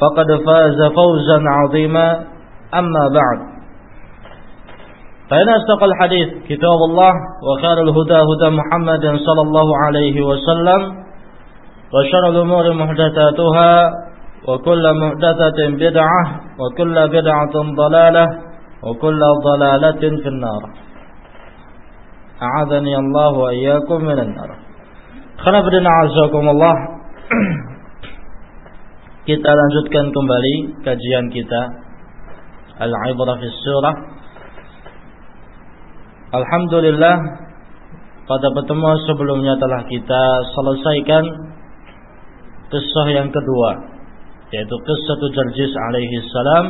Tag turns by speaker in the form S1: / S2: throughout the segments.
S1: فقد فاز فوزا عظيما. أما بعد فإن أصدق الحديث كتاب الله وخير الهدى هدى محمد صلى الله عليه وسلم وشر الأمور محدثاتها وكل محدثة بدعة وكل بدعة ضلالة وكل ضلالة في النار. أعاذني الله وإياكم من النار. خنفرنا عزكم الله. Kita lanjutkan kembali kajian kita. Al-Ibrah fi Surah. Alhamdulillah pada pertemuan sebelumnya telah kita selesaikan kisah yang kedua yaitu kisah Jarjis alaihi salam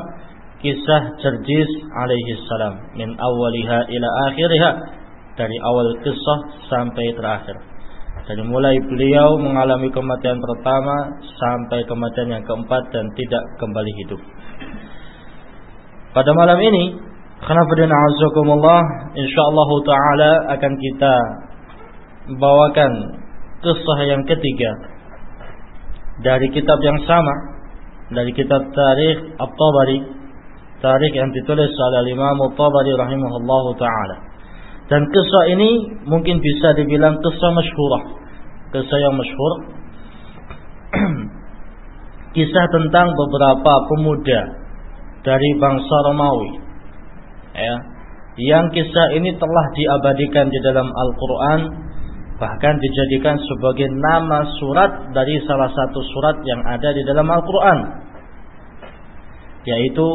S1: kisah Jarjis alaihi salam min awaliha ila akhiriha dari awal kisah sampai terakhir dari mulai beliau mengalami kematian pertama sampai kematian yang keempat dan tidak kembali hidup. Pada malam ini, khonafidin azakumullah, insyaallah taala akan kita bawakan kisah yang ketiga dari kitab yang sama dari kitab Tarikh At-Tabari, tarikh yang ditulis oleh Imam At-Tabari rahimahullahu taala. Dan kisah ini mungkin bisa dibilang kisah masyhurah. Kisah yang masyhur. kisah tentang beberapa pemuda dari bangsa Romawi. Ya. Yang kisah ini telah diabadikan di dalam Al-Qur'an bahkan dijadikan sebagai nama surat dari salah satu surat yang ada di dalam Al-Qur'an yaitu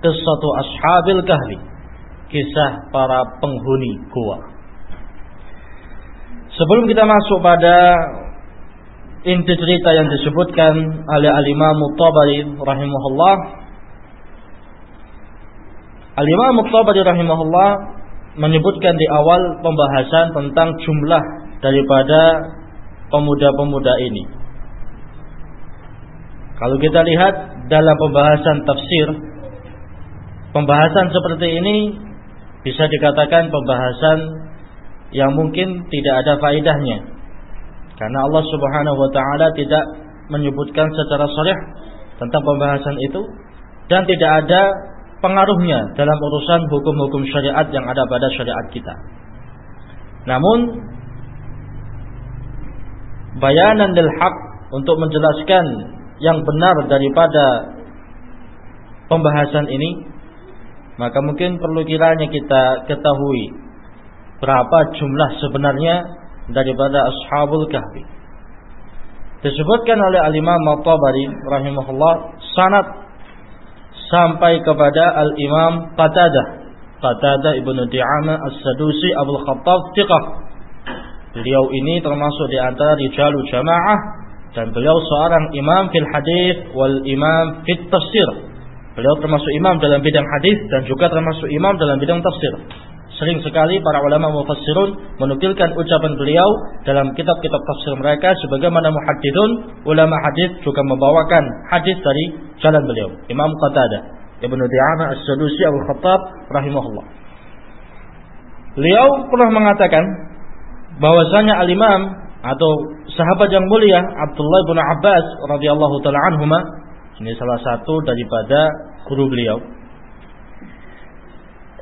S1: Kisah Ashabil Kahfi kisah para penghuni gua. Sebelum kita masuk pada inti cerita yang disebutkan oleh Al-Imam Tabari rahimahullah Al-Imam Tabari rahimahullah menyebutkan di awal pembahasan tentang jumlah daripada pemuda-pemuda ini. Kalau kita lihat dalam pembahasan tafsir, pembahasan seperti ini bisa dikatakan pembahasan yang mungkin tidak ada faedahnya. Karena Allah Subhanahu wa taala tidak menyebutkan secara sharih tentang pembahasan itu dan tidak ada pengaruhnya dalam urusan hukum-hukum syariat yang ada pada syariat kita. Namun bayanan lil haq untuk menjelaskan yang benar daripada pembahasan ini maka mungkin perlu kiranya kita ketahui berapa jumlah sebenarnya daripada ashabul kahfi. Disebutkan oleh Al-Imam At-Tabari rahimahullah sanad sampai kepada Al-Imam Qatadah. Qatadah Ibnu Di'amah As-Sadusi Abu Khattab Tiqah. Beliau ini termasuk di antara rijalu jamaah dan beliau seorang imam fil hadis wal imam fit tafsir Beliau termasuk imam dalam bidang hadis dan juga termasuk imam dalam bidang tafsir. Sering sekali para ulama mufassirun menukilkan ucapan beliau dalam kitab-kitab tafsir mereka sebagaimana muhaddithun ulama hadis juga membawakan hadis dari jalan beliau Imam Qatadah Ibnu Di'amah As-Sadusi Abu Khattab rahimahullah. Beliau pernah mengatakan bahwasanya al-Imam atau sahabat yang mulia Abdullah bin Abbas radhiyallahu taala anhuma ini salah satu daripada guru beliau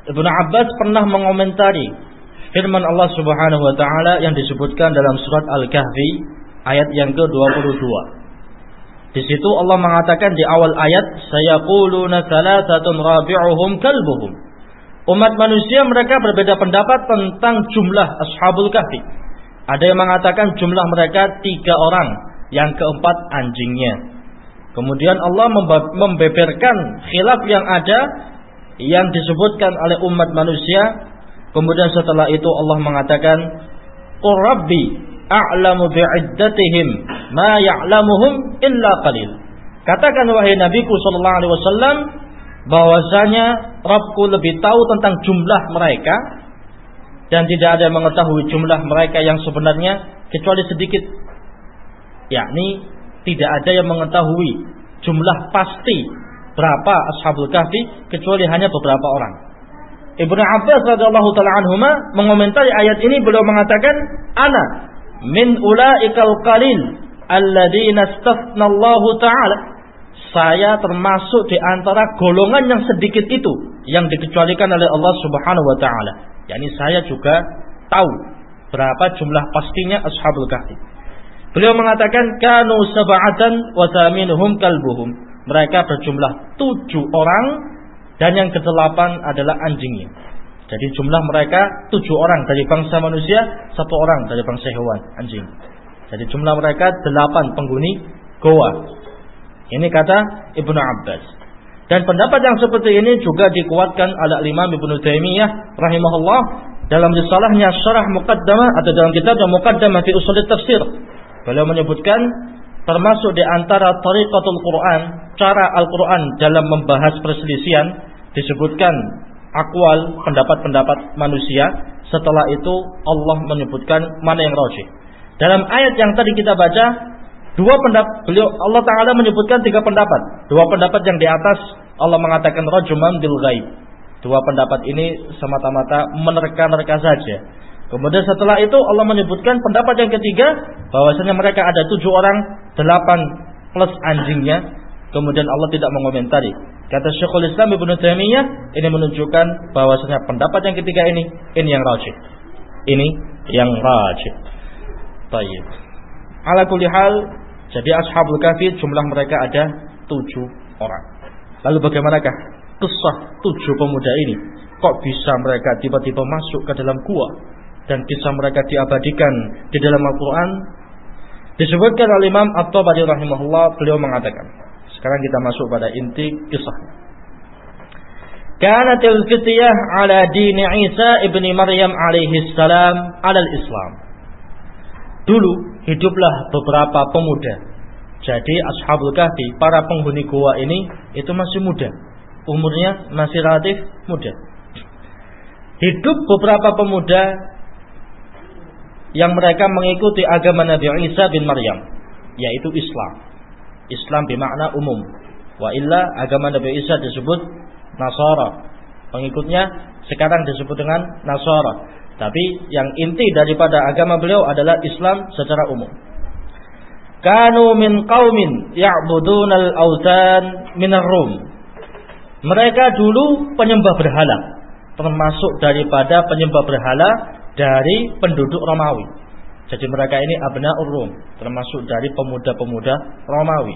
S1: Ibnu Abbas pernah mengomentari firman Allah Subhanahu wa taala yang disebutkan dalam surat Al-Kahfi ayat yang ke-22. Di situ Allah mengatakan di awal ayat, "Sayaquluna thalathatun rabi'uhum kalbuhum." Umat manusia mereka berbeda pendapat tentang jumlah Ashabul Kahfi. Ada yang mengatakan jumlah mereka tiga orang, yang keempat anjingnya. Kemudian Allah membeberkan khilaf yang ada yang disebutkan oleh umat manusia. Kemudian setelah itu Allah mengatakan, "Qur Rabbi a'lamu bi'iddatihim ma ya'lamuhum illa qalil." Katakan wahai Nabiku sallallahu alaihi wasallam bahwasanya Rabbku lebih tahu tentang jumlah mereka dan tidak ada yang mengetahui jumlah mereka yang sebenarnya kecuali sedikit. Yakni tidak ada yang mengetahui jumlah pasti berapa ashabul kahfi kecuali hanya beberapa orang. Ibnu Abbas radhiyallahu taala anhuma mengomentari ayat ini beliau mengatakan ana min ulaikal qalil alladzina stafnallahu taala saya termasuk di antara golongan yang sedikit itu yang dikecualikan oleh Allah Subhanahu wa taala. Yani saya juga tahu berapa jumlah pastinya ashabul kahfi. Beliau mengatakan kanu sab'atan wa thaminuhum kalbuhum mereka berjumlah tujuh orang dan yang kedelapan adalah anjingnya. Jadi jumlah mereka tujuh orang dari bangsa manusia, satu orang dari bangsa hewan, anjing. Jadi jumlah mereka delapan penghuni goa. Ini kata Ibnu Abbas. Dan pendapat yang seperti ini juga dikuatkan oleh Imam Ibnu Taimiyah rahimahullah dalam risalahnya Syarah Muqaddamah atau dalam kitab Muqaddamah fi Ushul Tafsir. Beliau menyebutkan termasuk di antara tariqatul Quran, cara Al-Quran dalam membahas perselisihan disebutkan akwal pendapat-pendapat manusia. Setelah itu Allah menyebutkan mana yang rajih. Dalam ayat yang tadi kita baca, dua pendapat beliau Allah Taala menyebutkan tiga pendapat. Dua pendapat yang di atas Allah mengatakan rajuman bil ghaib. Dua pendapat ini semata-mata menerka-nerka saja. Kemudian setelah itu Allah menyebutkan pendapat yang ketiga bahwasanya mereka ada tujuh orang, delapan plus anjingnya. Kemudian Allah tidak mengomentari. Kata Syekhul Islam Ibnu Taimiyah ini menunjukkan bahwasanya pendapat yang ketiga ini ini yang rajih. Ini yang rajih. Baik. Ala kulli hal, jadi ashabul kahfi jumlah mereka ada tujuh orang. Lalu bagaimanakah kisah tujuh pemuda ini? Kok bisa mereka tiba-tiba masuk ke dalam gua? Dan kisah mereka diabadikan di dalam Al-Quran. Disebutkan oleh Imam At-Tabari rahimahullah beliau mengatakan sekarang kita masuk pada inti kisahnya. Kanatil fitiyah ala dini Isa ibni Maryam alaihi salam alal Islam. Dulu hiduplah beberapa pemuda. Jadi Ashabul Kahfi Para penghuni gua ini Itu masih muda. Umurnya masih relatif muda. Hidup beberapa pemuda yang mereka mengikuti agama Nabi Isa bin Maryam yaitu Islam. Islam bermakna umum. Wa illa agama Nabi Isa disebut Nasara. Pengikutnya sekarang disebut dengan Nasara. Tapi yang inti daripada agama beliau adalah Islam secara umum. Kanu min qaumin ya'budunal autan min rum Mereka dulu penyembah berhala, termasuk daripada penyembah berhala dari penduduk Romawi. Jadi mereka ini abna Rum, termasuk dari pemuda-pemuda Romawi.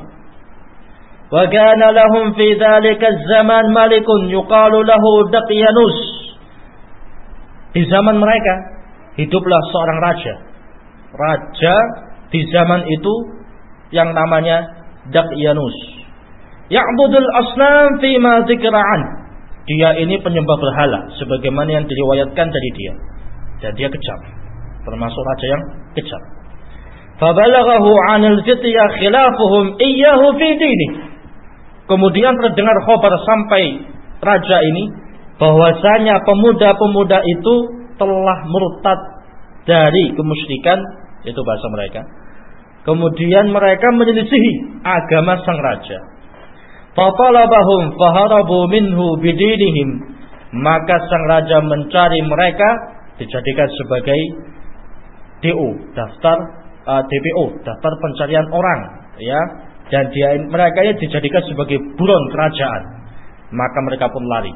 S1: Wa kana lahum fi dzalika zaman malikun yuqalu lahu. Di zaman mereka hiduplah seorang raja. Raja di zaman itu yang namanya Daqiyanus. Ya'budul asnam fi ma. Dia ini penyembah berhala sebagaimana yang diriwayatkan dari dia dan dia kejam termasuk raja yang kejam fabalaghahu 'anil fitya khilafuhum iyyahu fi dini kemudian terdengar khabar sampai raja ini bahwasanya pemuda-pemuda itu telah murtad dari kemusyrikan itu bahasa mereka. Kemudian mereka menyelisihi agama sang raja. Fatalabahum faharabu minhu bidinihim. Maka sang raja mencari mereka dijadikan sebagai DO, daftar uh, DPO, daftar pencarian orang, ya. Dan dia mereka ini dijadikan sebagai buron kerajaan. Maka mereka pun lari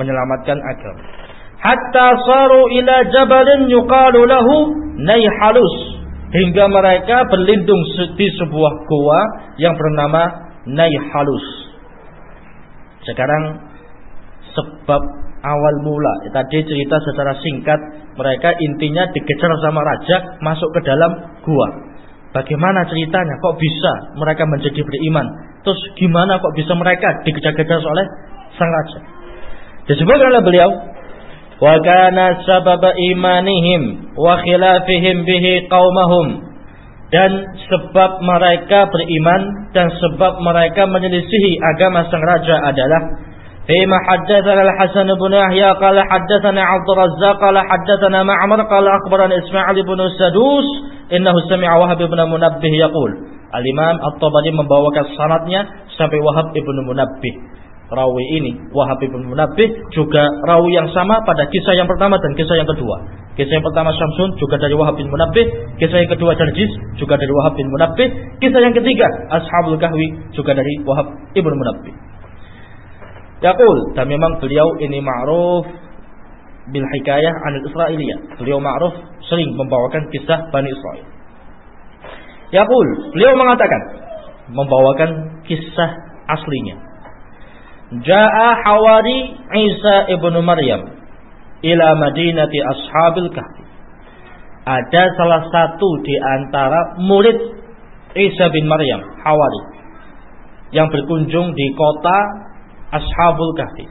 S1: menyelamatkan agama. Hatta saru ila jabalin yuqalu lahu Naihalus hingga mereka berlindung di sebuah gua yang bernama Naihalus. Sekarang sebab awal mula tadi cerita secara singkat mereka intinya dikejar sama raja masuk ke dalam gua. Bagaimana ceritanya? Kok bisa mereka menjadi beriman? Terus gimana kok bisa mereka dikejar-kejar oleh sang raja? Disebutkan oleh beliau, wa kana sababa imanihim wa khilafihim bihi qaumahum dan sebab mereka beriman dan sebab mereka menyelisihi agama sang raja adalah فيما حدثنا الحسن بن يحيى قال حدثنا عبد الرزاق قال حدثنا معمر قال أخبرنا إسماعيل بن سدوس إنه سمع وهب بن منبه يقول Al-Imam At-Tabari membawakan sanatnya sampai Wahab ibn Munabbih rawi ini Wahab bin Munabbih juga rawi yang sama pada kisah yang pertama dan kisah yang kedua. Kisah yang pertama Syamsun juga dari Wahab bin Munabbih, kisah yang kedua Jarjis juga dari Wahab bin Munabbih, kisah yang ketiga Ashabul Kahwi juga dari Wahab ibn Munabbih. Yaqul dan memang beliau ini ma'ruf bil hikayah anil Israiliyah. Beliau ma'ruf sering membawakan kisah Bani Israel. Yaqul, beliau mengatakan membawakan kisah aslinya Ja'a hawari Isa ibnu Maryam ila madinati ashabil kahfi. Ada salah satu di antara murid Isa bin Maryam, Hawari, yang berkunjung di kota Ashabul Kahfi.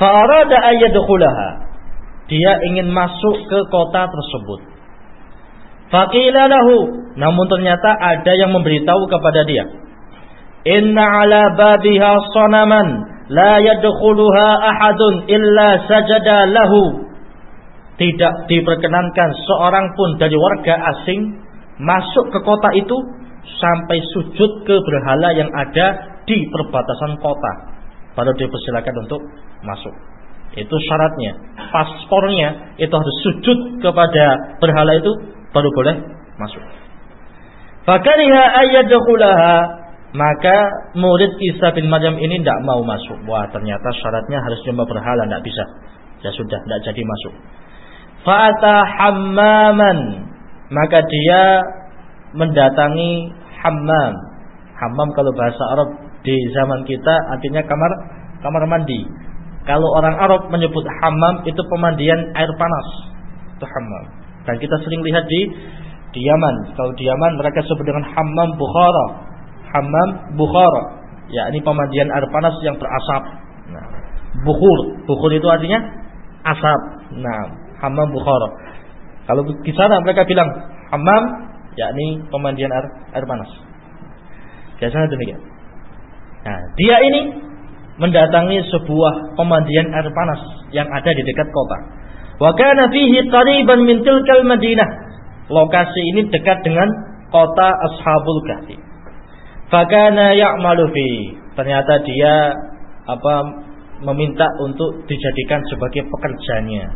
S1: Fa'arada ayyadkhulaha. Dia ingin masuk ke kota tersebut. Faqila lahu, namun ternyata ada yang memberitahu kepada dia, Inna ala babiha sanaman la yadkhuluha ahadun illa sajada lahu. Tidak diperkenankan seorang pun dari warga asing masuk ke kota itu sampai sujud ke berhala yang ada di perbatasan kota. Baru dipersilakan untuk masuk. Itu syaratnya. Paspornya itu harus sujud kepada berhala itu baru boleh masuk. Fakariha ayyadkhulaha maka murid Isa bin Maryam ini tidak mau masuk. Wah ternyata syaratnya harus nyembah berhala, tidak bisa. Ya sudah, tidak jadi masuk. Fa'ata hammaman. Maka dia mendatangi hammam. Hammam kalau bahasa Arab di zaman kita artinya kamar kamar mandi. Kalau orang Arab menyebut hammam itu pemandian air panas. Itu hammam. Dan kita sering lihat di di Yaman. Kalau di Yaman mereka sebut dengan hammam Bukhara. Hammam bukhara. Yakni pemandian air panas yang berasap. Nah, bukhur. Bukhur itu artinya asap. Nah hammam bukhara. Kalau di sana mereka bilang hammam yakni pemandian air air panas. Biasanya demikian nah dia ini mendatangi sebuah pemandian air panas yang ada di dekat kota wa kana fihi qariban min tilkal madinah lokasi ini dekat dengan kota Ashabul Kahfi Fakana ya'malu fi. Ternyata dia apa meminta untuk dijadikan sebagai pekerjanya.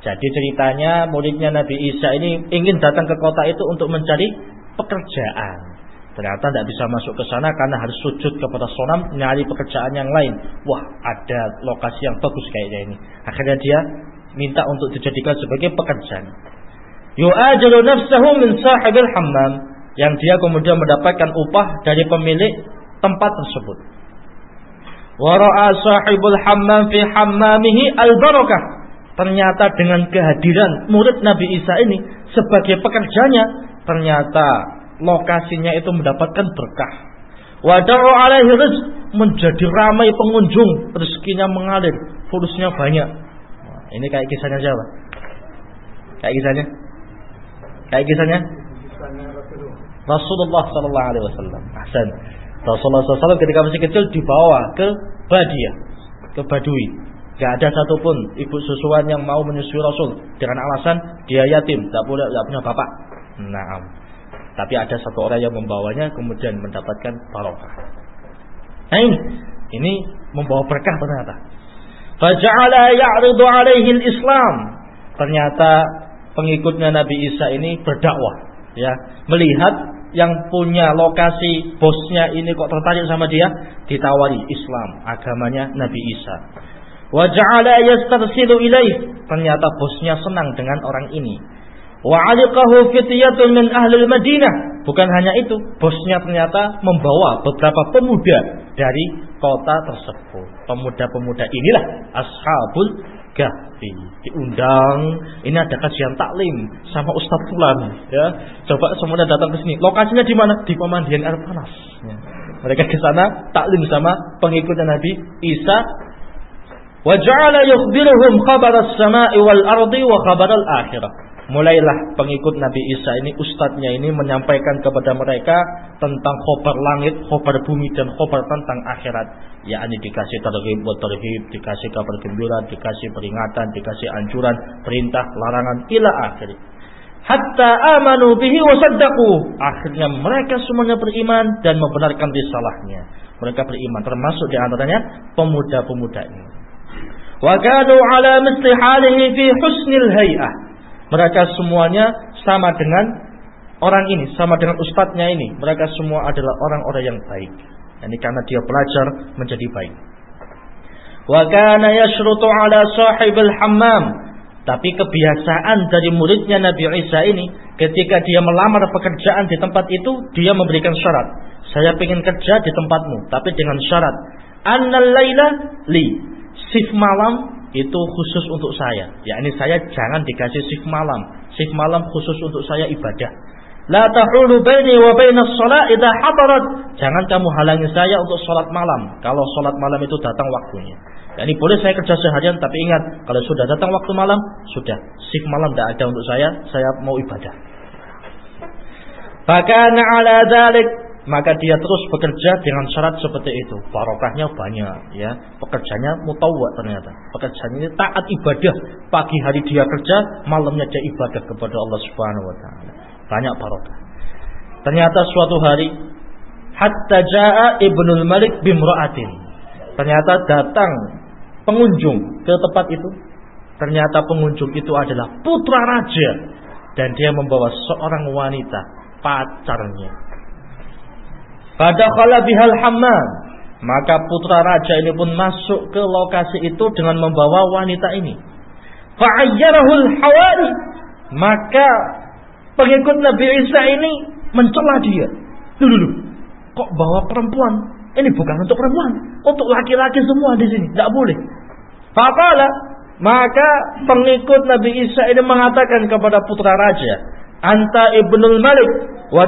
S1: Jadi ceritanya muridnya Nabi Isa ini ingin datang ke kota itu untuk mencari pekerjaan. Ternyata tidak bisa masuk ke sana karena harus sujud kepada sonam nyari pekerjaan yang lain. Wah, ada lokasi yang bagus kayaknya ini. Akhirnya dia minta untuk dijadikan sebagai pekerjaan. Yu'ajilu nafsahu min sahibil hammam yang dia kemudian mendapatkan upah dari pemilik tempat tersebut. Wara'a sahibul hammam fi hammamihi al-barakah. Ternyata dengan kehadiran murid Nabi Isa ini sebagai pekerjanya, ternyata lokasinya itu mendapatkan berkah. Wadaru alaihi rizq menjadi ramai pengunjung, rezekinya mengalir, fulusnya banyak. ini kayak kisahnya siapa? Kayak kisahnya? Kayak kisahnya? Rasulullah Sallallahu Alaihi Wasallam. Hasan. Rasulullah SAW ketika masih kecil dibawa ke Badia, ke Badui, Gak ada satupun ibu susuan yang mau menyusui Rasul dengan alasan dia yatim, tidak boleh, tidak punya bapak. Nah, tapi ada satu orang yang membawanya kemudian mendapatkan barokah. Nah ini, ini membawa berkah ternyata. Faja'ala ya'ridu alaihi islam Ternyata pengikutnya Nabi Isa ini berdakwah, ya, melihat yang punya lokasi bosnya ini kok tertarik sama dia, ditawari Islam, agamanya Nabi Isa. Wa ja'ala ilaih. Ternyata bosnya senang dengan orang ini. Wa fityatun min ahli Madinah. Bukan hanya itu, bosnya ternyata membawa beberapa pemuda dari kota tersebut. Pemuda-pemuda inilah ashabul Kahfi. Diundang ini ada kajian taklim sama Ustadz Fulan ya. Coba semuanya datang ke sini. Lokasinya di mana? Di pemandian air panas. Ya. mereka ke sana taklim sama pengikutnya Nabi Isa. Wa ja'ala yukhbiruhum khabar as-sama'i wal ardi wa khabar al-akhirah mulailah pengikut Nabi Isa ini ustadznya ini menyampaikan kepada mereka tentang khobar langit, khobar bumi dan khobar tentang akhirat. Ya, ini dikasih terhib, terhib, dikasih kabar gembira, dikasih peringatan, dikasih anjuran, perintah, larangan, ila akhir. Hatta amanu bihi wa Akhirnya mereka semuanya beriman dan membenarkan risalahnya. Mereka beriman termasuk di antaranya pemuda-pemuda ini. Wa ala misli halihi fi husnil hay'ah mereka semuanya sama dengan orang ini, sama dengan ustadznya ini. Mereka semua adalah orang-orang yang baik. Ini karena dia belajar menjadi baik. Wa kana yashrutu ala sahibil hammam. Tapi kebiasaan dari muridnya Nabi Isa ini ketika dia melamar pekerjaan di tempat itu dia memberikan syarat. Saya ingin kerja di tempatmu tapi dengan syarat annal laila li. Shift malam itu khusus untuk saya. Ya ini saya jangan dikasih shift malam. Shift malam khusus untuk saya ibadah. La tahulu baini wa baina shalah idza hadarat. Jangan kamu halangi saya untuk sholat malam. Kalau sholat malam itu datang waktunya. Ya, ini boleh saya kerja seharian tapi ingat kalau sudah datang waktu malam sudah shift malam tidak ada untuk saya. Saya mau ibadah. Fakana ala dzalik maka dia terus bekerja dengan syarat seperti itu. Barokahnya banyak, ya. Pekerjanya mutawwa ternyata. Pekerjaan ini taat ibadah. Pagi hari dia kerja, malamnya dia ibadah kepada Allah Subhanahu wa taala. Banyak barokah. Ternyata suatu hari hatta jaa Ibnul Malik bimra'atin. Ternyata datang pengunjung ke tempat itu. Ternyata pengunjung itu adalah putra raja dan dia membawa seorang wanita pacarnya pada bihal hammam. Maka putra raja ini pun masuk ke lokasi itu dengan membawa wanita ini. Fa'ayyarahul hawari. Maka pengikut Nabi Isa ini mencela dia. Dulu, kok bawa perempuan? Ini bukan untuk perempuan, untuk laki-laki semua di sini. Tidak boleh. Faqala maka pengikut Nabi Isa ini mengatakan kepada putra raja, "Anta ibnul Malik wa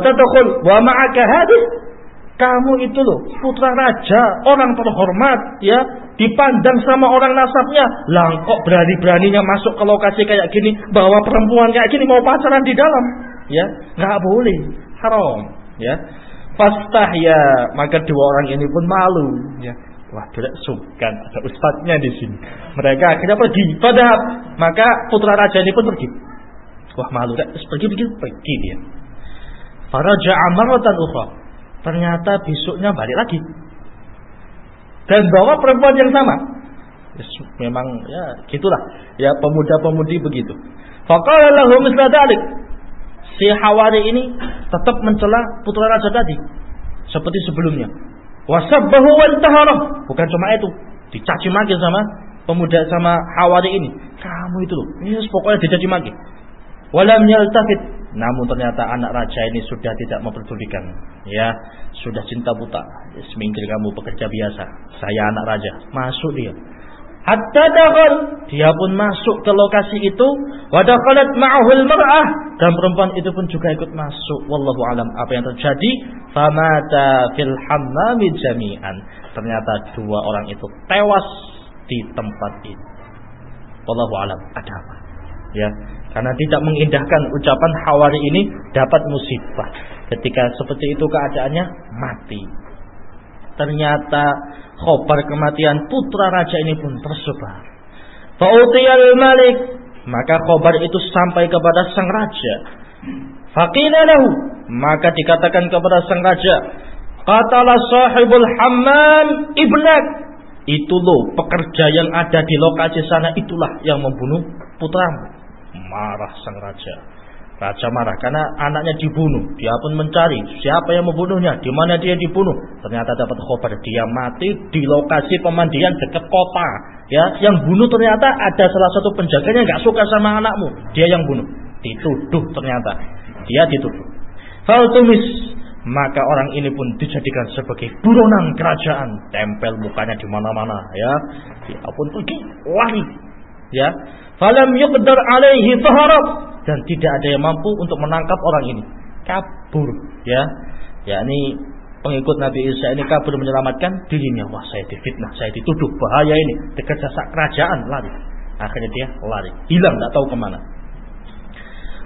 S1: wa ma'aka hadis." Kamu itu loh putra raja, orang terhormat, ya, dipandang sama orang nasabnya. Lah kok berani-beraninya masuk ke lokasi kayak gini, bawa perempuan kayak gini mau pacaran di dalam, ya, nggak boleh, haram, ya. Pastah ya, maka dua orang ini pun malu, ya. Wah, tidak suka ada ustadznya di sini. Mereka akhirnya pergi. Padahal maka putra raja ini pun pergi. Wah, malu. Pergi, pergi, pergi dia. Para ja'amaratan ukhra Ternyata besoknya balik lagi. Dan bawa perempuan yang sama. Yes, memang ya gitulah. Ya pemuda-pemudi begitu. Faqala misla Si Hawari ini tetap mencela putra raja tadi. Seperti sebelumnya. Wasabbahu wa Bukan cuma itu. Dicaci maki sama pemuda sama Hawari ini. Kamu itu loh. Yes, pokoknya dicaci maki. Walam yaltafit namun ternyata anak raja ini sudah tidak memperdulikan. Ya, sudah cinta buta. Ya, semingkir kamu pekerja biasa. Saya anak raja. Masuk dia. Hatta dakhal. Dia pun masuk ke lokasi itu. Wadakhalat ma'ahul mar'ah. Dan perempuan itu pun juga ikut masuk. Wallahu alam. Apa yang terjadi? Famata fil hammami jami'an. Ternyata dua orang itu tewas di tempat itu. Wallahu alam. Ada apa? Ya, karena tidak mengindahkan ucapan Hawari ini dapat musibah. Ketika seperti itu keadaannya mati. Ternyata khobar kematian putra raja ini pun tersebar. Fa'utiyal malik. Maka khobar itu sampai kepada sang raja. Faqila lahu. Maka dikatakan kepada sang raja. Katalah sahibul hammam ibnak. Itu loh pekerja yang ada di lokasi sana itulah yang membunuh putramu. Marah sang raja. Raja marah karena anaknya dibunuh. Dia pun mencari siapa yang membunuhnya, di mana dia dibunuh. Ternyata dapat khabar dia mati di lokasi pemandian dekat kota. Ya, yang bunuh ternyata ada salah satu penjaganya nggak suka sama anakmu. Dia yang bunuh. Dituduh ternyata. Dia dituduh. Faltumis maka orang ini pun dijadikan sebagai buronan kerajaan tempel mukanya di mana-mana ya dia pun pergi lari ya falam yuqdar alaihi faharab dan tidak ada yang mampu untuk menangkap orang ini. Kabur, ya. yakni pengikut Nabi Isa ini kabur menyelamatkan dirinya. Wah, saya difitnah, saya dituduh bahaya ini. Dekat jasa kerajaan lari. Akhirnya dia lari, hilang tidak tahu ke mana.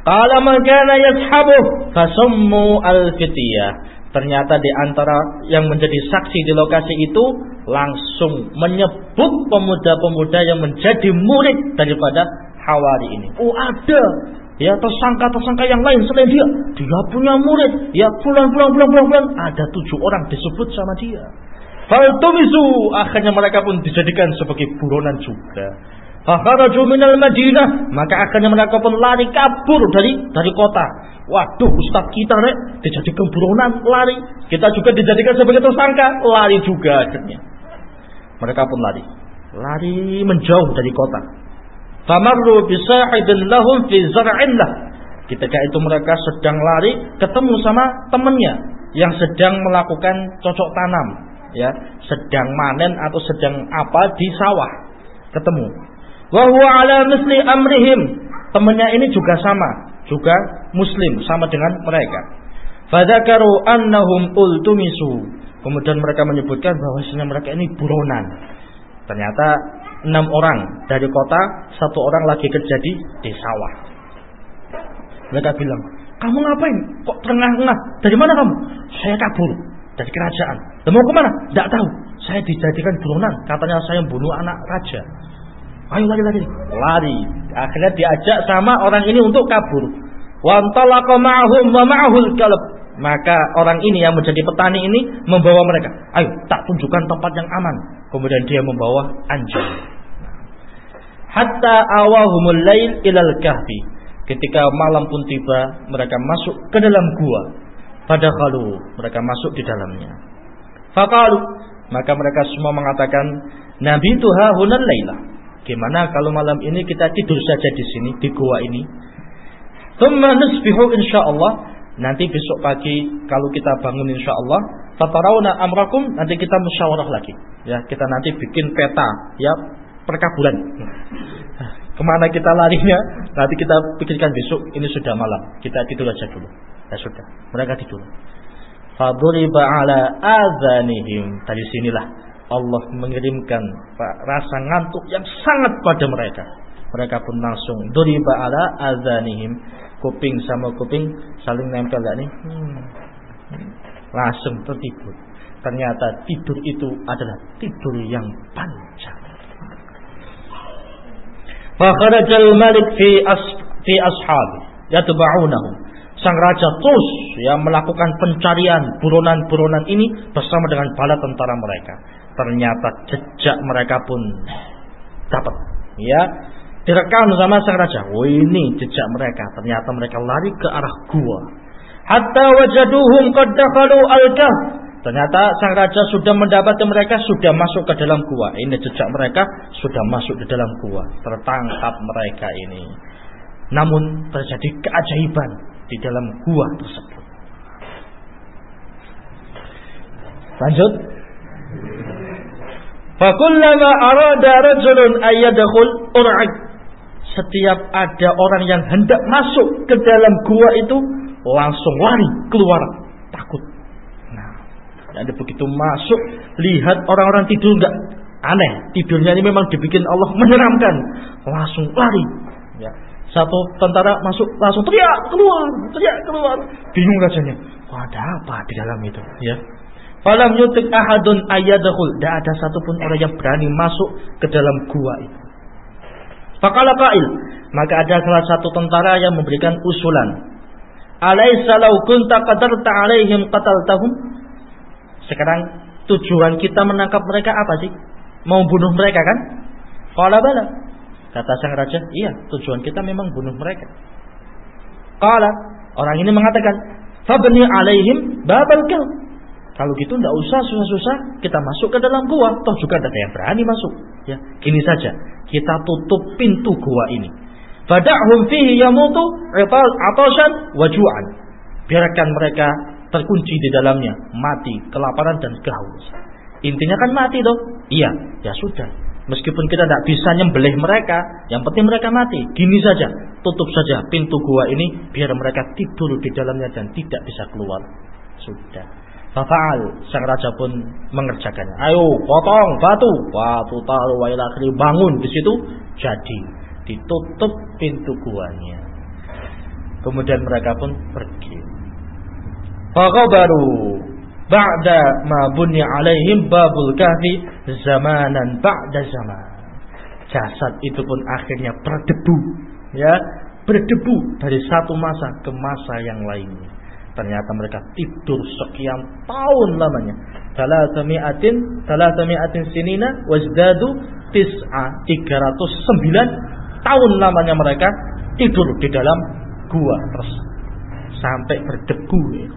S1: Qala man kana yashabuh fasummu al-fitiyah. Ternyata di antara yang menjadi saksi di lokasi itu langsung menyebut pemuda-pemuda yang menjadi murid daripada Hawari ini. Oh ada ya tersangka-tersangka yang lain selain dia. Dia punya murid, ya pulang pulang pulang pulang pulang. Ada tujuh orang disebut sama dia. Faltumisu akhirnya mereka pun dijadikan sebagai buronan juga. Fakharaju minal Madinah, maka akhirnya mereka pun lari kabur dari dari kota. Waduh, ustaz kita rek dijadikan buronan, lari. Kita juga dijadikan sebagai tersangka, lari juga akhirnya. Mereka pun lari. Lari menjauh dari kota. Famarru bisahibin lahum fi zar'in lah. Ketika itu mereka sedang lari ketemu sama temannya yang sedang melakukan cocok tanam, ya, sedang manen atau sedang apa di sawah. Ketemu. Wa huwa ala misli amrihim. Temannya ini juga sama, juga muslim sama dengan mereka. Fadzakaru annahum ultumisu. Kemudian mereka menyebutkan bahwasanya mereka ini buronan. Ternyata enam orang dari kota, satu orang lagi kerja di, di sawah. Mereka bilang, kamu ngapain? Kok tengah-tengah? Dari mana kamu? Saya kabur dari kerajaan. Dan mau ke mana? Tidak tahu. Saya dijadikan buronan. Katanya saya bunuh anak raja. Ayo lari lari. Lari. Akhirnya diajak sama orang ini untuk kabur. Wantalaqa ma'ahum wa ma'ahul kalb. Maka orang ini yang menjadi petani ini membawa mereka. Ayo, tak tunjukkan tempat yang aman. Kemudian dia membawa anjing. Hatta awahumul lail ilal kahfi. Ketika malam pun tiba, mereka masuk ke dalam gua. Pada kalau mereka masuk di dalamnya. Fakalu, maka mereka semua mengatakan, Nabi itu hahunan laila. Gimana kalau malam ini kita tidur saja di sini, di gua ini? Thumma nusbihu insyaallah Nanti besok pagi kalau kita bangun insya Allah, tatarawna amrakum nanti kita musyawarah lagi. Ya, kita nanti bikin peta ya perkabulan. Ke mana kita larinya? Nanti kita pikirkan besok. Ini sudah malam. Kita tidur aja dulu. Ya sudah. Mereka tidur. Faduriba ala azanihim. Dari sinilah Allah mengirimkan rasa ngantuk yang sangat pada mereka. Mereka pun langsung duriba ala azanihim kuping sama kuping saling nempel gak nih? Hmm. Langsung tertidur. Ternyata tidur itu adalah tidur yang panjang. Fakharajal malik fi as fi ashabi yatba'unahu. Sang raja terus yang melakukan pencarian buronan-buronan ini bersama dengan bala tentara mereka. Ternyata jejak mereka pun dapat. Ya, direkam sama sang raja. Oh ini jejak mereka. Ternyata mereka lari ke arah gua. Hatta wajaduhum qad dakhalu al-kahf. Ternyata sang raja sudah mendapati mereka sudah masuk ke dalam gua. Ini jejak mereka sudah masuk di dalam gua. Tertangkap mereka ini. Namun terjadi keajaiban di dalam gua tersebut. Lanjut. Fakullama arada rajulun ayyadkhul ur'ad setiap ada orang yang hendak masuk ke dalam gua itu langsung lari keluar takut. Nah, ada begitu masuk lihat orang-orang tidur enggak aneh tidurnya ini memang dibikin Allah menyeramkan langsung lari. Ya. Satu tentara masuk langsung teriak keluar teriak keluar bingung rasanya. Wah, ada apa di dalam itu? Ya. Falam yutik ahadun ayadahul. Tidak ada satupun orang yang berani masuk ke dalam gua itu. Faqala qail, maka ada salah satu tentara yang memberikan usulan. Alaisa law kunta qadarta alaihim qataltahum? Sekarang tujuan kita menangkap mereka apa sih? Mau bunuh mereka kan? Qala bala. Kata sang raja, iya, tujuan kita memang bunuh mereka. Qala, orang ini mengatakan, "Fabni alaihim babal kal." Kalau gitu tidak usah susah-susah kita masuk ke dalam gua. Toh juga ada yang berani masuk. Ya, gini saja. Kita tutup pintu gua ini. Fada'hum fihi yamutu atasan wajuan. Biarkan mereka terkunci di dalamnya, mati, kelaparan dan kehausan. Intinya kan mati toh? Iya, ya sudah. Meskipun kita tidak bisa nyembelih mereka, yang penting mereka mati. Gini saja, tutup saja pintu gua ini biar mereka tidur di dalamnya dan tidak bisa keluar. Sudah. Fafa'al sang raja pun mengerjakannya. Ayo potong batu, batu taruh wa akhiri bangun di situ jadi ditutup pintu guanya. Kemudian mereka pun pergi. baru ba'da ma bunya alaihim babul kahfi zamanan ba'da zaman. Jasad itu pun akhirnya berdebu, ya, berdebu dari satu masa ke masa yang lainnya. Ternyata mereka tidur sekian tahun lamanya. Talatami'atin, talatami'atin sinina wazdadu tis'a 309 tahun lamanya mereka tidur di dalam gua terus sampai berdebu ya.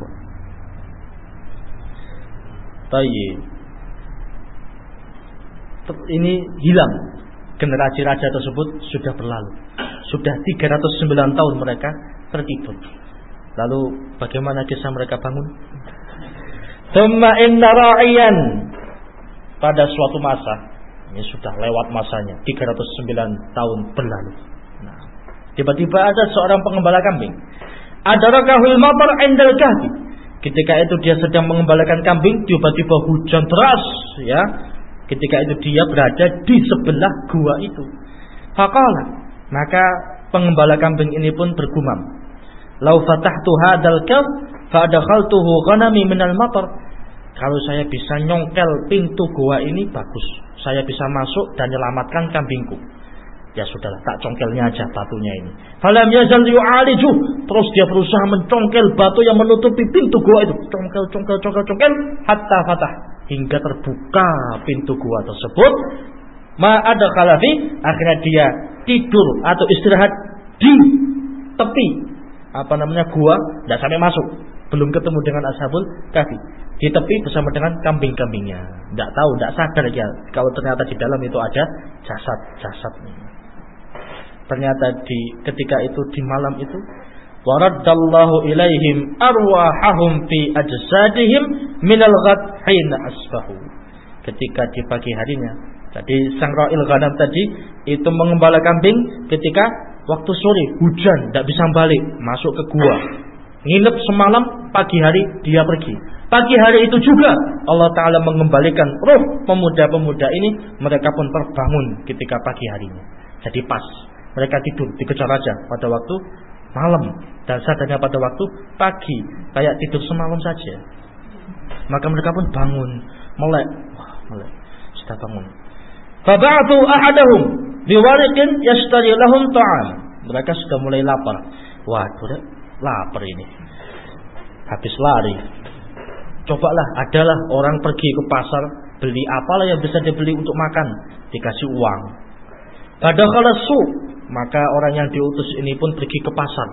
S1: Tayyib. Ini hilang generasi raja tersebut sudah berlalu. Sudah 309 tahun mereka tertidur. Lalu bagaimana kisah mereka bangun? Thumma inna ra'iyan pada suatu masa ini sudah lewat masanya 309 tahun berlalu. Nah, tiba-tiba ada seorang pengembala kambing. Adarakahul matar indal kahfi. Ketika itu dia sedang mengembalakan kambing, tiba-tiba hujan deras, ya. Ketika itu dia berada di sebelah gua itu. Faqala, maka pengembala kambing ini pun bergumam. Lau fatahtu hadal kaf fa'adakhaltuhu ghanami minal matar. Kalau saya bisa nyongkel pintu gua ini bagus. Saya bisa masuk dan menyelamatkan kambingku. Ya sudahlah, tak congkelnya aja batunya ini. Falam yazal yu'aliju. Terus dia berusaha mencongkel batu yang menutupi pintu gua itu. Congkel, congkel, congkel, congkel. Hatta fatah. Hingga terbuka pintu gua tersebut. Ma ada kalafi. Akhirnya dia tidur atau istirahat di tepi apa namanya gua tidak sampai masuk. Belum ketemu dengan ashabul kafi di tepi bersama dengan kambing-kambingnya. Tidak tahu tidak sadar ya kalau ternyata di dalam itu ada jasad jasad. Ternyata di ketika itu di malam itu waraddallahu ilaihim arwahahum fi ajsadihim ghad hina asbahu. Ketika di pagi harinya jadi sang ra'il ghanam tadi itu mengembala kambing ketika Waktu sore hujan, tidak bisa balik, masuk ke gua. Nginep semalam, pagi hari dia pergi. Pagi hari itu juga Allah Ta'ala mengembalikan roh pemuda-pemuda ini. Mereka pun terbangun ketika pagi harinya. Jadi pas. Mereka tidur, dikejar raja pada waktu malam. Dan sadarnya pada waktu pagi. Kayak tidur semalam saja. Maka mereka pun bangun. Melek. Wah, melek. Sudah bangun. Faba'atu ahadahum biwariqin yashtari lahum ta'am. Mereka sudah mulai lapar. Waduh, lapar ini. Habis lari. Cobalah, adalah orang pergi ke pasar beli apalah yang bisa dibeli untuk makan, dikasih uang. Pada kalau su, maka orang yang diutus ini pun pergi ke pasar.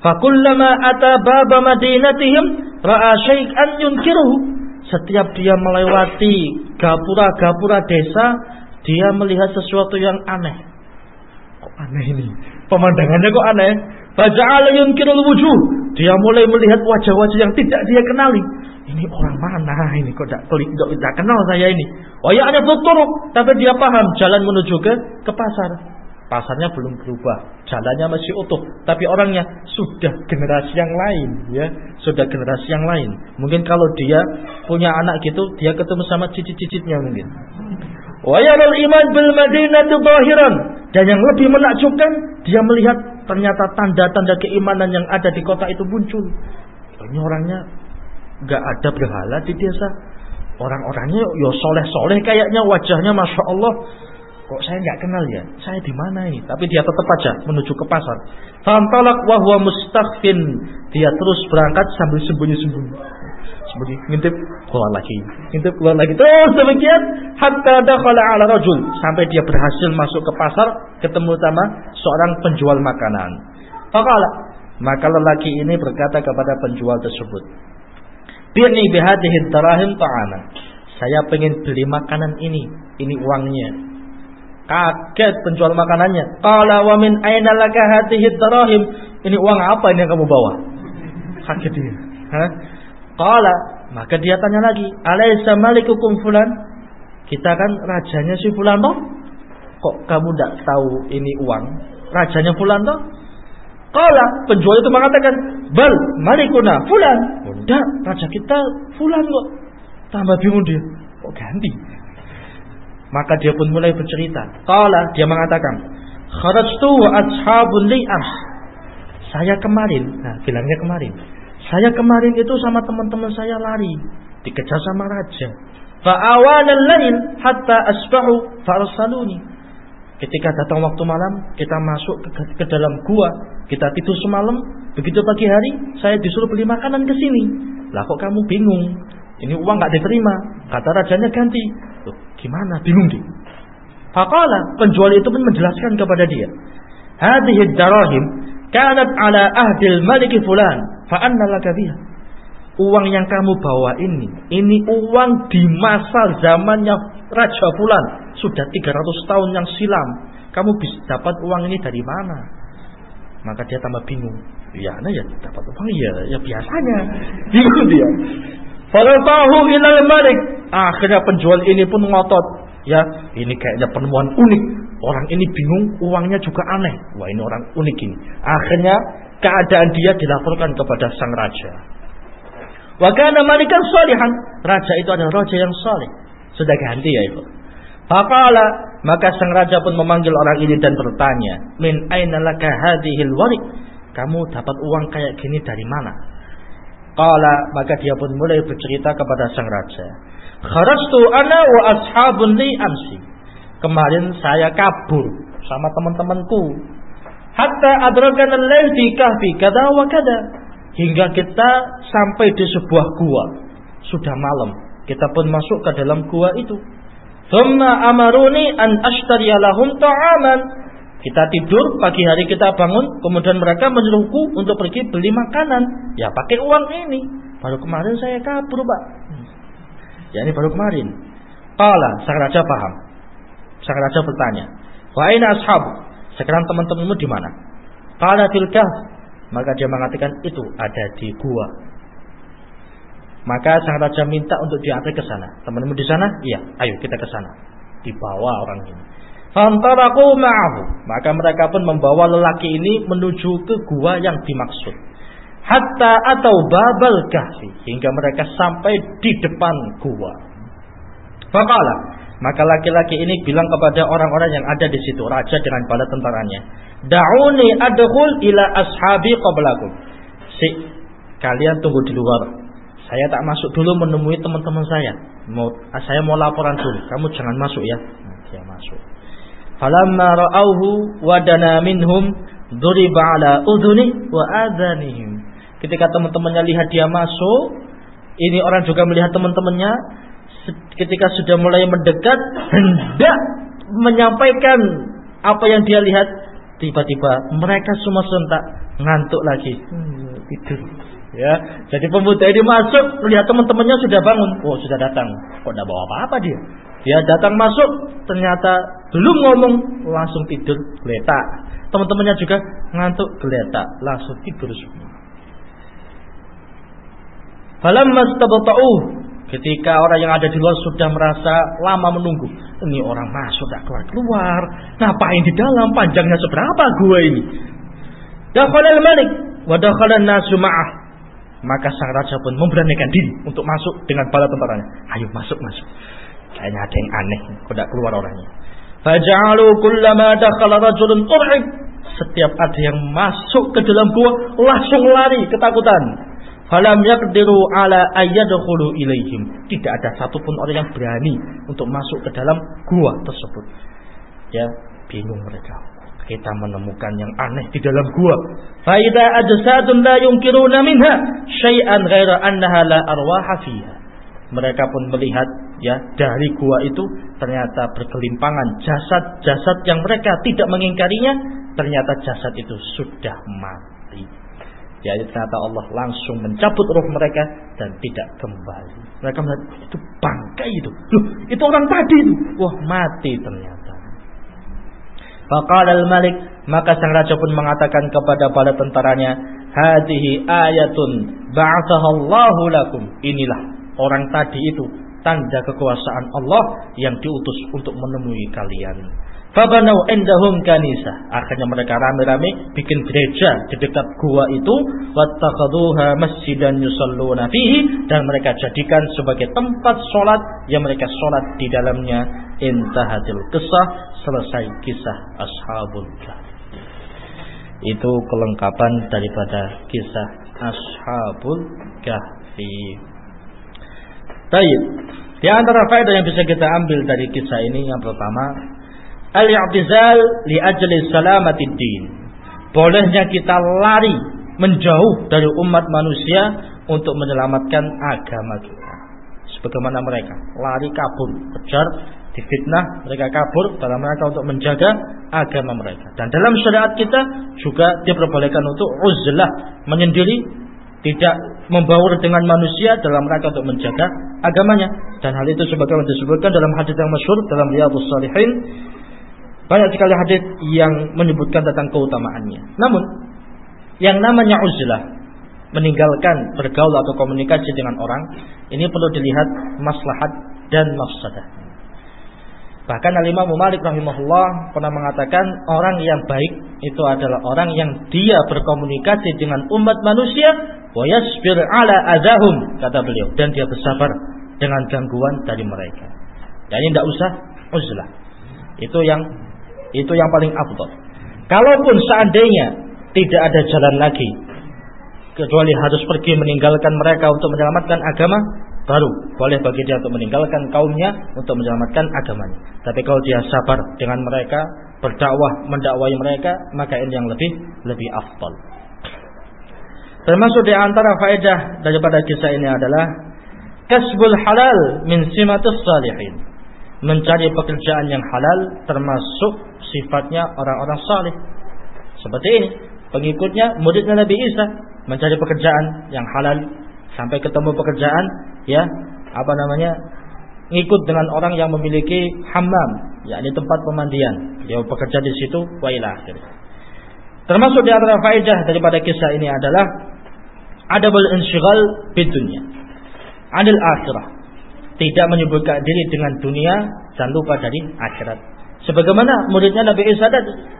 S1: Fakullama ata baba madinatihim ra'a syai'an yunkiruhu setiap dia melewati gapura-gapura desa, dia melihat sesuatu yang aneh. Kok aneh ini? Pemandangannya kok aneh? Faja'ala yunkirul wujuh. Dia mulai melihat wajah-wajah yang tidak dia kenali. Ini orang mana ini? Kok tidak, tidak kenal saya ini? Oh ya ada tuturuk. Tapi dia paham jalan menuju ke, ke pasar. Pasarnya belum berubah, jalannya masih utuh, tapi orangnya sudah generasi yang lain, ya, sudah generasi yang lain. Mungkin kalau dia punya anak gitu, dia ketemu sama cicit-cicitnya mungkin. Wa iman bil zahiran dan yang lebih menakjubkan, dia melihat ternyata tanda-tanda keimanan yang ada di kota itu muncul. Ini orangnya nggak ada berhala di desa. Orang-orangnya yo soleh-soleh kayaknya wajahnya masya Allah Kok saya nggak kenal ya? Saya di mana ini? Tapi dia tetap aja menuju ke pasar. Fantalak wa huwa mustakhfin. Dia terus berangkat sambil sembunyi-sembunyi. Sembunyi, ngintip keluar lagi, ngintip keluar lagi. Terus demikian hatta dakhala ala rajul sampai dia berhasil masuk ke pasar ketemu sama seorang penjual makanan. Faqala maka lelaki ini berkata kepada penjual tersebut, "Bini bihadhihi darahim ta'ana." Saya pengen beli makanan ini, ini uangnya. Kaget penjual makanannya. Qala wa min aina laka darahim? Ini uang apa ini yang kamu bawa? Kaget dia. Qala, maka dia tanya lagi, "Alaisa malikukum fulan?" Kita kan rajanya si fulan toh? Kok kamu tidak tahu ini uang? Rajanya fulan toh? Penjual itu mengatakan, "Bal malikuna fulan." Oh, raja kita fulan kok. Tambah bingung dia. Kok ganti? Maka dia pun mulai bercerita. Kala dia mengatakan, "Kharajtu wa ashabun li'ah." Saya kemarin, nah bilangnya kemarin. Saya kemarin itu sama teman-teman saya lari, dikejar sama raja. Fa'awana lain hatta asbahu farsaluni. Ketika datang waktu malam, kita masuk ke, ke dalam gua, kita tidur semalam, begitu pagi hari, saya disuruh beli makanan ke sini. Lah kok kamu bingung? Ini uang nggak diterima. Kata rajanya ganti. Loh, gimana? Bingung dia. Faqala, penjual itu pun menjelaskan kepada dia. Hadhihi darahim kanat ala ahdil malik fulan fa anna laka biha. Uang yang kamu bawa ini, ini uang di masa zamannya Raja Fulan, sudah 300 tahun yang silam. Kamu bisa dapat uang ini dari mana? Maka dia tambah bingung. Ya, nah ya dapat uang ya, ya biasanya. Bingung dia. Farafahu ilal malik. Akhirnya penjual ini pun ngotot. Ya, ini kayaknya penemuan unik. Orang ini bingung, uangnya juga aneh. Wah, ini orang unik ini. Akhirnya keadaan dia dilaporkan kepada sang raja. Wakana malikan solihan. Raja itu adalah raja yang soleh. Sudah ganti ya itu. Faqala maka sang raja pun memanggil orang ini dan bertanya, "Min aina laka hadhil warik?" Kamu dapat uang kayak gini dari mana? Qala maka dia pun mulai bercerita kepada sang raja. Kharastu ana wa ashabun li amsi. Kemarin saya kabur sama teman-temanku. Hatta adrakan al-lail fi kahfi kada wa kada. Hingga kita sampai di sebuah gua. Sudah malam. Kita pun masuk ke dalam gua itu. Thumma amaruni an ashtariya lahum ta'aman. Kita tidur, pagi hari kita bangun, kemudian mereka menyuruhku untuk pergi beli makanan. Ya pakai uang ini. Baru kemarin saya kabur, Pak. Ya ini baru kemarin. Kala, sang raja paham. Sang raja bertanya, Wa aina ashab? Sekarang teman-temanmu di mana? Kala tilkah. Maka dia mengatakan itu ada di gua. Maka sang raja minta untuk diantar ke sana. Temanmu di sana? Iya, ayo kita ke sana. Dibawa orang ini. Fantaraku ma'ahu. Maka mereka pun membawa lelaki ini menuju ke gua yang dimaksud. Hatta atau babal kahfi. Hingga mereka sampai di depan gua. Fakala. Maka laki-laki ini bilang kepada orang-orang yang ada di situ. Raja dengan bala tentaranya. Da'uni adhul ila ashabi qablakum. Si, kalian tunggu di luar. Saya tak masuk dulu menemui teman-teman saya. Mau, saya mau laporan dulu. Kamu jangan masuk ya. Nah, dia masuk. Falamma ra'auhu wadana minhum duriba ala udhuni wa adhanihim. Ketika teman-temannya lihat dia masuk, ini orang juga melihat teman-temannya ketika sudah mulai mendekat hendak menyampaikan apa yang dia lihat tiba-tiba mereka semua sentak ngantuk lagi. Hmm, tidur. Ya jadi pemuda ini masuk melihat teman-temannya sudah bangun. Oh sudah datang. Kok tidak bawa apa-apa dia? Dia datang masuk, ternyata belum ngomong, langsung tidur geletak. Teman-temannya juga ngantuk geletak, langsung tidur semua. Falamma tabta'u Ketika orang yang ada di luar sudah merasa lama menunggu, ini orang masuk tak keluar keluar, ngapain di dalam? Panjangnya seberapa gua ini? Dakhala al-malik wa dakhala nasu ma'ah. Maka sang raja pun memberanikan diri untuk masuk dengan bala tentaranya. Ayo masuk masuk. Kayaknya ada yang aneh, tidak keluar orangnya. Faja'alu kullama dakhala rajulun ur'ib. Setiap ada yang masuk ke dalam gua langsung lari ketakutan. Falam yaqdiru ala ayyadkhulu ilaihim. Tidak ada satupun orang yang berani untuk masuk ke dalam gua tersebut. Ya, bingung mereka. Kita menemukan yang aneh di dalam gua. Faida ajsadun la yunkiruna minha syai'an ghaira annaha la arwaha fiha. Mereka pun melihat ya dari gua itu ternyata berkelimpangan jasad-jasad yang mereka tidak mengingkarinya ternyata jasad itu sudah mati. Ya ternyata Allah langsung mencabut roh mereka dan tidak kembali. Mereka melihat itu bangkai itu. Loh, itu orang tadi itu. Wah, mati ternyata. Faqala al-malik maka sang raja pun mengatakan kepada para tentaranya, "Hadhihi ayatun ba'athaha Allahu lakum." Inilah orang tadi itu tanda kekuasaan Allah yang diutus untuk menemui kalian. Fabanau endahum kanisa. Akhirnya mereka rame-rame bikin gereja di dekat gua itu. Wattakhaduha masjidan yusalluna fihi. Dan mereka jadikan sebagai tempat sholat yang mereka sholat di dalamnya. Intahatil kisah. Selesai kisah Ashabul Kahfi. Itu kelengkapan daripada kisah Ashabul Kahfi. Baik. Di antara faedah yang bisa kita ambil dari kisah ini yang pertama, al-i'tizal li ajli salamatid din. Bolehnya kita lari menjauh dari umat manusia untuk menyelamatkan agama kita. Sebagaimana mereka lari kabur, kejar, difitnah, mereka kabur dalam rangka untuk menjaga agama mereka. Dan dalam syariat kita juga diperbolehkan untuk uzlah, menyendiri tidak membaur dengan manusia dalam rangka untuk menjaga agamanya dan hal itu sebagaimana disebutkan dalam hadis yang masyhur dalam Riyadhus Shalihin banyak sekali hadis yang menyebutkan tentang keutamaannya. Namun yang namanya uzlah meninggalkan bergaul atau komunikasi dengan orang ini perlu dilihat maslahat dan mafsadah. Bahkan Al-Imam Malik rahimahullah pernah mengatakan orang yang baik itu adalah orang yang dia berkomunikasi dengan umat manusia wa ala adahum kata beliau dan dia bersabar dengan gangguan dari mereka. Dan ini tidak usah uzlah. Itu yang itu yang paling afdal. Kalaupun seandainya tidak ada jalan lagi kecuali harus pergi meninggalkan mereka untuk menyelamatkan agama, baru boleh bagi dia untuk meninggalkan kaumnya untuk menyelamatkan agamanya. Tapi kalau dia sabar dengan mereka, berdakwah, mendakwai mereka, maka ini yang lebih lebih afdal. Termasuk di antara faedah daripada kisah ini adalah kasbul halal min simatus salihin. Mencari pekerjaan yang halal termasuk sifatnya orang-orang saleh. Seperti ini, pengikutnya muridnya Nabi Isa mencari pekerjaan yang halal sampai ketemu pekerjaan ya apa namanya ngikut dengan orang yang memiliki hammam yakni tempat pemandian. Dia bekerja di situ wa ila akhir termasuk di antara faedah daripada kisah ini adalah adabul insyighal bid dunya anil akhirah. Tidak menyebutkan diri dengan dunia dan lupa dari akhirat. Sebagaimana muridnya Nabi Isa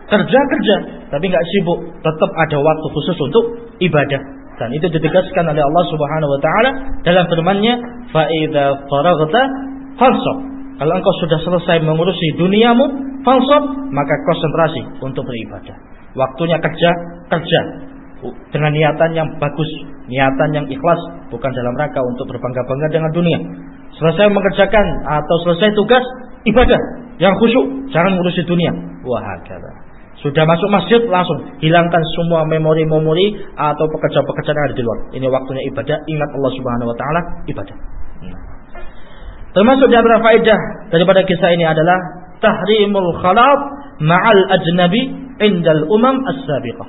S1: kerja kerja tapi nggak sibuk tetap ada waktu khusus untuk ibadah dan itu ditegaskan oleh Allah Subhanahu wa taala dalam firman-Nya, "Fa idza faraghta fansab." Kalau engkau sudah selesai mengurusi duniamu, fansab, maka konsentrasi untuk beribadah. Waktunya kerja, kerja dengan niatan yang bagus, niatan yang ikhlas, bukan dalam rangka untuk berbangga-bangga dengan dunia. Selesai mengerjakan atau selesai tugas, ibadah yang khusyuk, jangan ngurusi dunia. Wah, sudah masuk masjid langsung hilangkan semua memori-memori atau pekerjaan-pekerjaan yang ada di luar. Ini waktunya ibadah, ingat Allah Subhanahu wa taala, ibadah. Nah. Termasuk di antara faedah daripada kisah ini adalah tahrimul khalaf ma'al ajnabi indal umam as-sabiqah.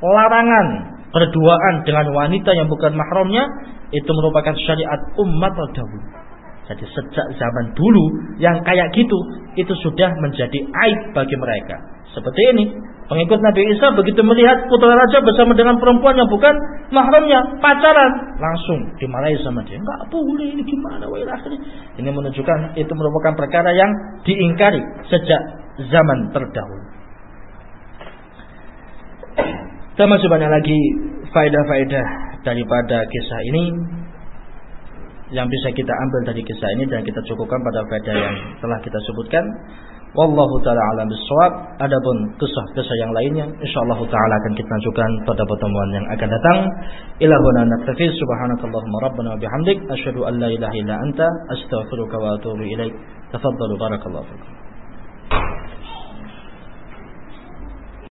S1: Larangan berduaan dengan wanita yang bukan mahramnya itu merupakan syariat umat terdahulu. Jadi sejak zaman dulu yang kayak gitu itu sudah menjadi aib bagi mereka. Seperti ini, pengikut Nabi Isa begitu melihat putra raja bersama dengan perempuan yang bukan mahramnya, pacaran, langsung dimarahi sama dia. Enggak boleh, ini gimana Ini menunjukkan itu merupakan perkara yang diingkari sejak zaman terdahulu. Masih banyak lagi faedah-faedah daripada kisah ini yang bisa kita ambil dari kisah ini dan kita cukupkan pada faedah yang telah kita sebutkan. Wallahu taala alam bisawab. Adapun kisah-kisah yang lainnya insyaallah taala akan kita lanjutkan pada pertemuan yang akan datang. Ilahuna naktafi subhanakallahumma rabbana wa bihamdik asyhadu an la ilaha illa anta astaghfiruka wa atubu ilaik. Tafaddalu barakallahu fikum.